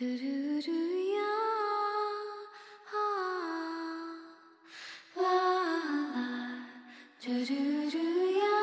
do do do ya